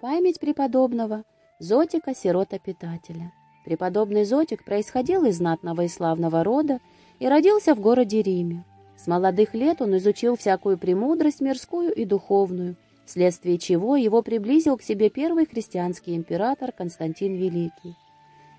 Память преподобного Зотика Сирота-Питателя. Преподобный Зотик происходил из знатного и славного рода и родился в городе Риме. С молодых лет он изучил всякую премудрость мирскую и духовную, вследствие чего его приблизил к себе первый христианский император Константин Великий.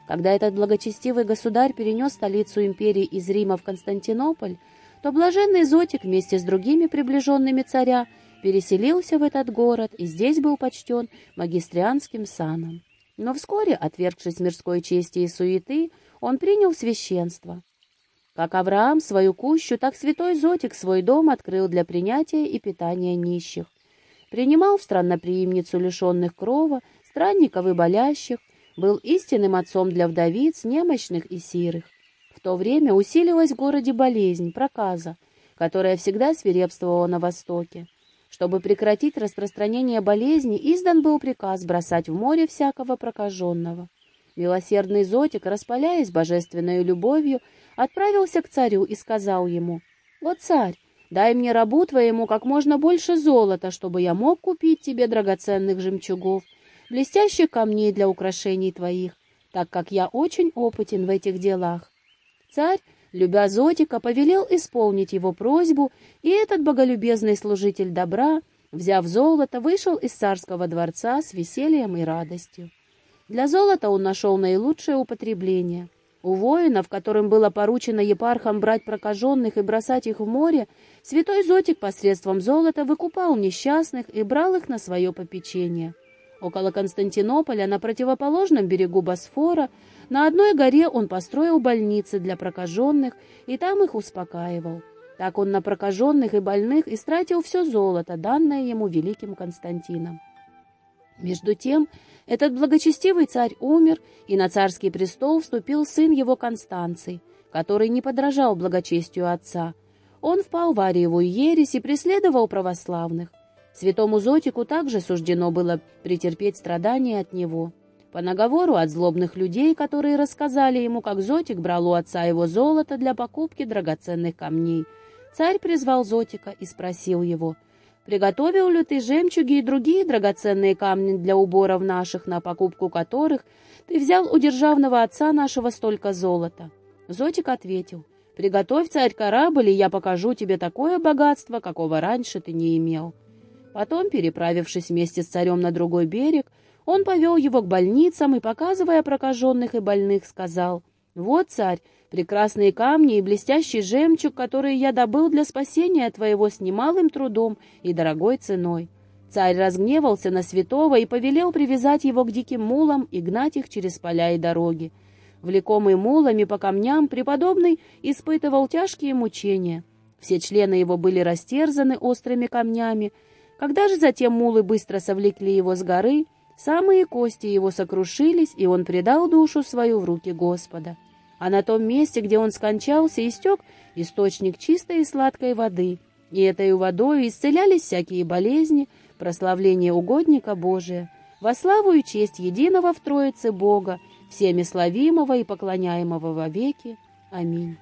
Когда этот благочестивый государь перенес столицу империи из Рима в Константинополь, то блаженный Зотик вместе с другими приближенными царя переселился в этот город и здесь был почтен магистрианским саном. Но вскоре, отвергшись мирской чести и суеты, он принял священство. Как Авраам свою кущу, так святой Зотик свой дом открыл для принятия и питания нищих. Принимал в странноприимницу лишенных крова, странников и болящих, был истинным отцом для вдовиц, немощных и сирых. В то время усилилась в городе болезнь, проказа, которая всегда свирепствовала на Востоке. Чтобы прекратить распространение болезни, издан был приказ бросать в море всякого прокаженного. Милосердный Зотик, распаляясь божественной любовью, отправился к царю и сказал ему, «О, царь, дай мне рабу твоему как можно больше золота, чтобы я мог купить тебе драгоценных жемчугов, блестящих камней для украшений твоих, так как я очень опытен в этих делах». Царь любя Зотика, повелел исполнить его просьбу, и этот боголюбезный служитель добра, взяв золото, вышел из царского дворца с весельем и радостью. Для золота он нашел наилучшее употребление. У воинов, которым было поручено епархам брать прокаженных и бросать их в море, святой Зотик посредством золота выкупал несчастных и брал их на свое попечение. Около Константинополя, на противоположном берегу Босфора, на одной горе он построил больницы для прокаженных и там их успокаивал. Так он на прокаженных и больных истратил все золото, данное ему великим Константином. Между тем, этот благочестивый царь умер, и на царский престол вступил сын его Констанций, который не подражал благочестию отца. Он впал в Ариевую ересь и преследовал православных. Святому Зотику также суждено было претерпеть страдания от него. По наговору от злобных людей, которые рассказали ему, как Зотик брал у отца его золото для покупки драгоценных камней, царь призвал Зотика и спросил его, «Приготовил ли ты жемчуги и другие драгоценные камни для уборов наших, на покупку которых ты взял у державного отца нашего столько золота?» Зотик ответил, «Приготовь, царь, корабль, и я покажу тебе такое богатство, какого раньше ты не имел». Потом, переправившись вместе с царем на другой берег, он повел его к больницам и, показывая прокаженных и больных, сказал, «Вот, царь, прекрасные камни и блестящий жемчуг, которые я добыл для спасения твоего с немалым трудом и дорогой ценой». Царь разгневался на святого и повелел привязать его к диким мулам и гнать их через поля и дороги. Влекомый мулами по камням, преподобный испытывал тяжкие мучения. Все члены его были растерзаны острыми камнями, когда же затем мулы быстро совлекли его с горы, самые кости его сокрушились, и он предал душу свою в руки Господа. А на том месте, где он скончался, истек источник чистой и сладкой воды, и этой водой исцелялись всякие болезни, прославление угодника Божия, во славу и честь единого в Троице Бога, всеми славимого и поклоняемого вовеки. Аминь.